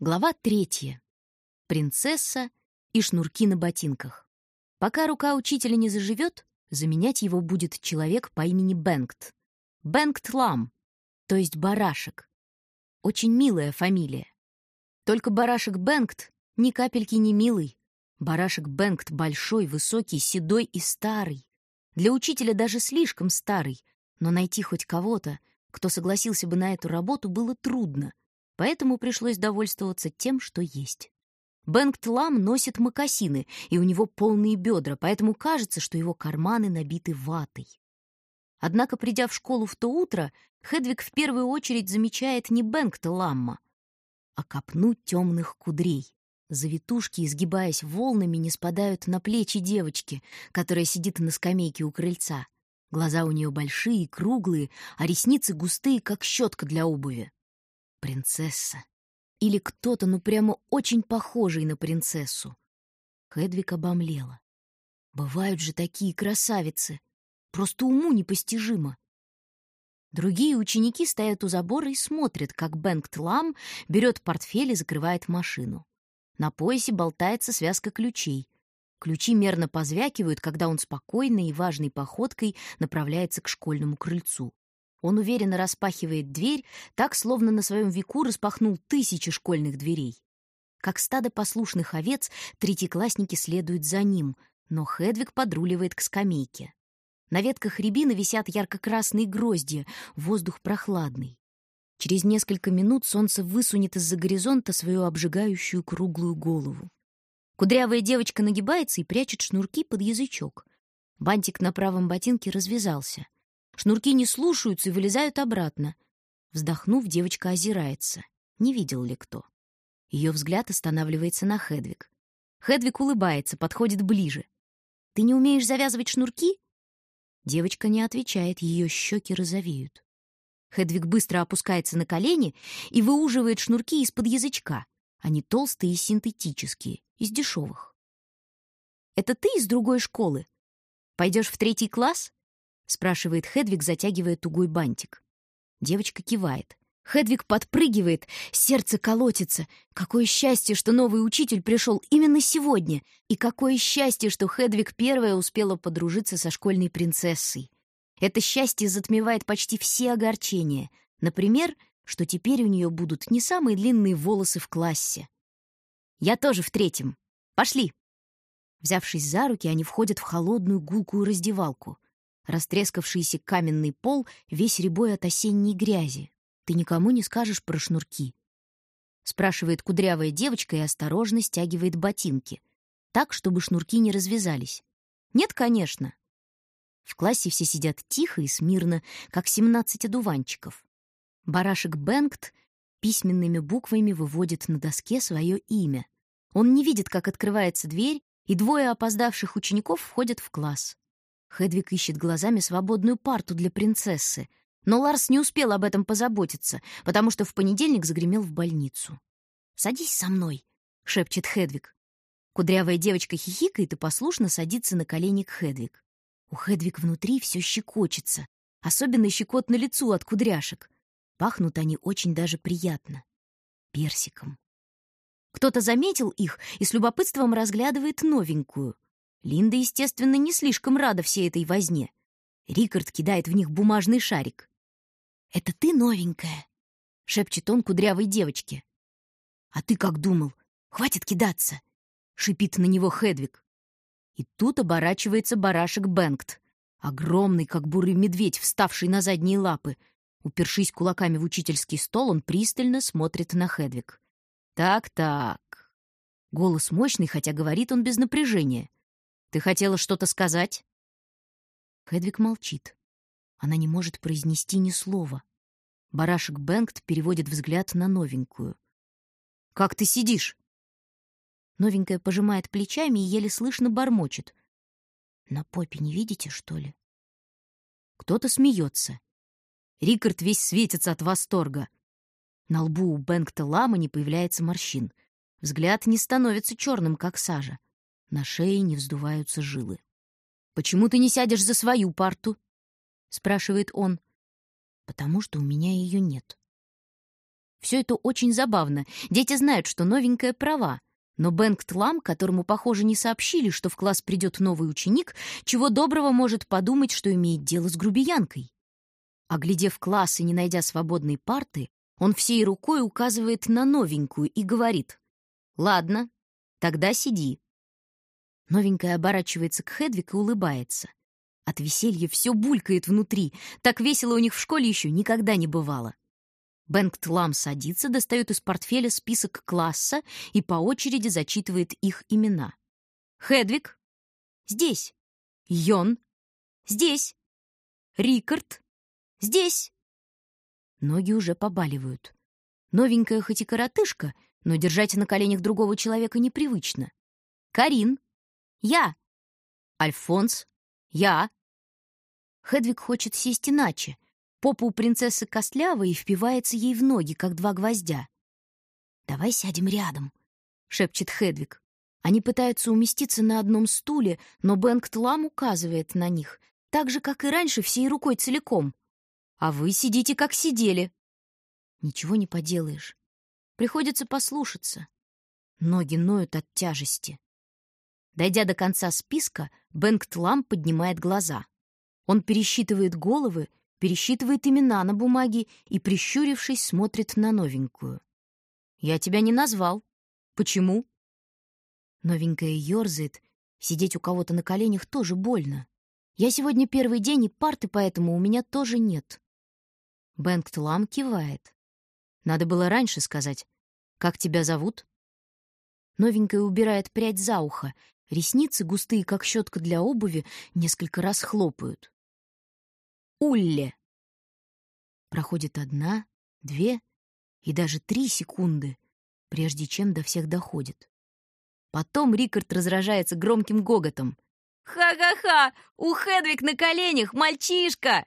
Глава третья. Принцесса и шнурки на ботинках. Пока рука учителя не заживет, заменять его будет человек по имени Бенгт. Бенгт Лам, то есть барашек. Очень милая фамилия. Только барашек Бенгт ни капельки не милый. Барашек Бенгт большой, высокий, седой и старый. Для учителя даже слишком старый, но найти хоть кого-то, кто согласился бы на эту работу, было трудно, поэтому пришлось довольствоваться тем, что есть. Бенгт Лам носит мокасины, и у него полные бедра, поэтому кажется, что его карманы набиты ватой. Однако, придя в школу в то утро, Хедвиг в первую очередь замечает не Бенгта Ламма, а копну темных кудрей. Завитушки, изгибаясь волнами, не спадают на плечи девочки, которая сидит на скамейке у крыльца. Глаза у нее большие, круглые, а ресницы густые, как щетка для обуви. Принцесса. Или кто-то, ну прямо очень похожий на принцессу. Хедвиг обомлела. Бывают же такие красавицы. Просто уму непостижимо. Другие ученики стоят у забора и смотрят, как Бенгт Лам берет портфель и закрывает машину. На поясе болтается связка ключей. Ключи мерно позвякивают, когда он спокойной и важной походкой направляется к школьному крыльцу. Он уверенно распахивает дверь, так, словно на своем веку распахнул тысячи школьных дверей. Как стадо послушных овец, третьеклассники следуют за ним, но Хедвиг подруливает к скамейке. На ветках рябины висят ярко-красные гроздья, воздух прохладный. Через несколько минут солнце высунет из-за горизонта свою обжигающую круглую голову. Кудрявая девочка нагибается и прячет шнурки под язычок. Бантик на правом ботинке развязался. Шнурки не слушаются и вылезают обратно. Вздохнув, девочка озирается. Не видел ли кто? Ее взгляд останавливается на Хедвиг. Хедвиг улыбается, подходит ближе. «Ты не умеешь завязывать шнурки?» Девочка не отвечает, ее щеки розовеют. Хедвиг быстро опускается на колени и выуживает шнурки из-под язычка. Они толстые и синтетические, из дешевых. «Это ты из другой школы? Пойдешь в третий класс?» — спрашивает Хедвиг, затягивая тугой бантик. Девочка кивает. Хедвиг подпрыгивает, сердце колотится. Какое счастье, что новый учитель пришел именно сегодня! И какое счастье, что Хедвиг первая успела подружиться со школьной принцессой! Это счастье затмевает почти все огорчения. Например, что теперь у нее будут не самые длинные волосы в классе. Я тоже в третьем. Пошли. Взявшись за руки, они входят в холодную гулкую раздевалку. Растрескавшийся каменный пол весь рябой от осенней грязи. Ты никому не скажешь про шнурки? Спрашивает кудрявая девочка и осторожно стягивает ботинки. Так, чтобы шнурки не развязались. Нет, конечно. В классе все сидят тихо и смирно, как семнадцать одуванчиков. Барашек Бенгт письменными буквами выводит на доске свое имя. Он не видит, как открывается дверь, и двое опоздавших учеников входят в класс. Хедвиг ищет глазами свободную парту для принцессы, но Ларс не успел об этом позаботиться, потому что в понедельник загремел в больницу. «Садись со мной», — шепчет Хедвиг. Кудрявая девочка хихикает и послушно садится на колени к Хедвиг. У Хедвиг внутри все щекочется, особенно щекот на лицу от кудряшек. Пахнут они очень даже приятно. Персиком. Кто-то заметил их и с любопытством разглядывает новенькую. Линда, естественно, не слишком рада всей этой возне. Рикард кидает в них бумажный шарик. «Это ты новенькая?» — шепчет он кудрявой девочке. «А ты как думал? Хватит кидаться!» — шипит на него Хедвиг. И тут оборачивается барашек Бенгт, огромный, как бурый медведь, вставший на задние лапы, Упершись кулаками в учительский стол, он пристально смотрит на Хедвиг. «Так-так». Голос мощный, хотя говорит он без напряжения. «Ты хотела что-то сказать?» Хедвиг молчит. Она не может произнести ни слова. Барашек Бенгт переводит взгляд на новенькую. «Как ты сидишь?» Новенькая пожимает плечами и еле слышно бормочет. «На попе не видите, что ли?» Кто-то смеется. Рикард весь светится от восторга. На лбу у Бенгта Лама не появляется морщин. Взгляд не становится черным, как сажа. На шее не вздуваются жилы. «Почему ты не сядешь за свою парту?» — спрашивает он. «Потому что у меня ее нет». Все это очень забавно. Дети знают, что новенькая права. Но Бенгт Лам, которому, похоже, не сообщили, что в класс придет новый ученик, чего доброго может подумать, что имеет дело с грубиянкой. Оглядев класс и не найдя свободной парты, он всей рукой указывает на новенькую и говорит «Ладно, тогда сиди». Новенькая оборачивается к Хедвик и улыбается. От веселья все булькает внутри. Так весело у них в школе еще никогда не бывало. Бенгт Лам садится, достает из портфеля список класса и по очереди зачитывает их имена. Хедвиг. Здесь. Йон. Здесь. Рикард. Здесь. Ноги уже побаливают. Новенькая хоть и коротышка, но держать на коленях другого человека непривычно. Карин. Я. Альфонс. Я. Хедвиг хочет сесть иначе, Попа у принцессы костлявая и впивается ей в ноги, как два гвоздя. «Давай сядем рядом», — шепчет Хедвиг. Они пытаются уместиться на одном стуле, но Бенгт Лам указывает на них, так же, как и раньше, всей рукой целиком. «А вы сидите, как сидели». Ничего не поделаешь. Приходится послушаться. Ноги ноют от тяжести. Дойдя до конца списка, Бенгт Лам поднимает глаза. Он пересчитывает головы пересчитывает имена на бумаге и, прищурившись, смотрит на новенькую. «Я тебя не назвал. Почему?» Новенькая ёрзает. Сидеть у кого-то на коленях тоже больно. Я сегодня первый день, и парты поэтому у меня тоже нет. Бенгт Лам кивает. Надо было раньше сказать. «Как тебя зовут?» Новенькая убирает прядь за ухо. Ресницы, густые, как щетка для обуви, несколько раз хлопают. Улле. Проходит одна, две и даже три секунды, прежде чем до всех доходит. Потом Рикард разражается громким гоготом. «Ха-ха-ха! У Хедвиг на коленях мальчишка!»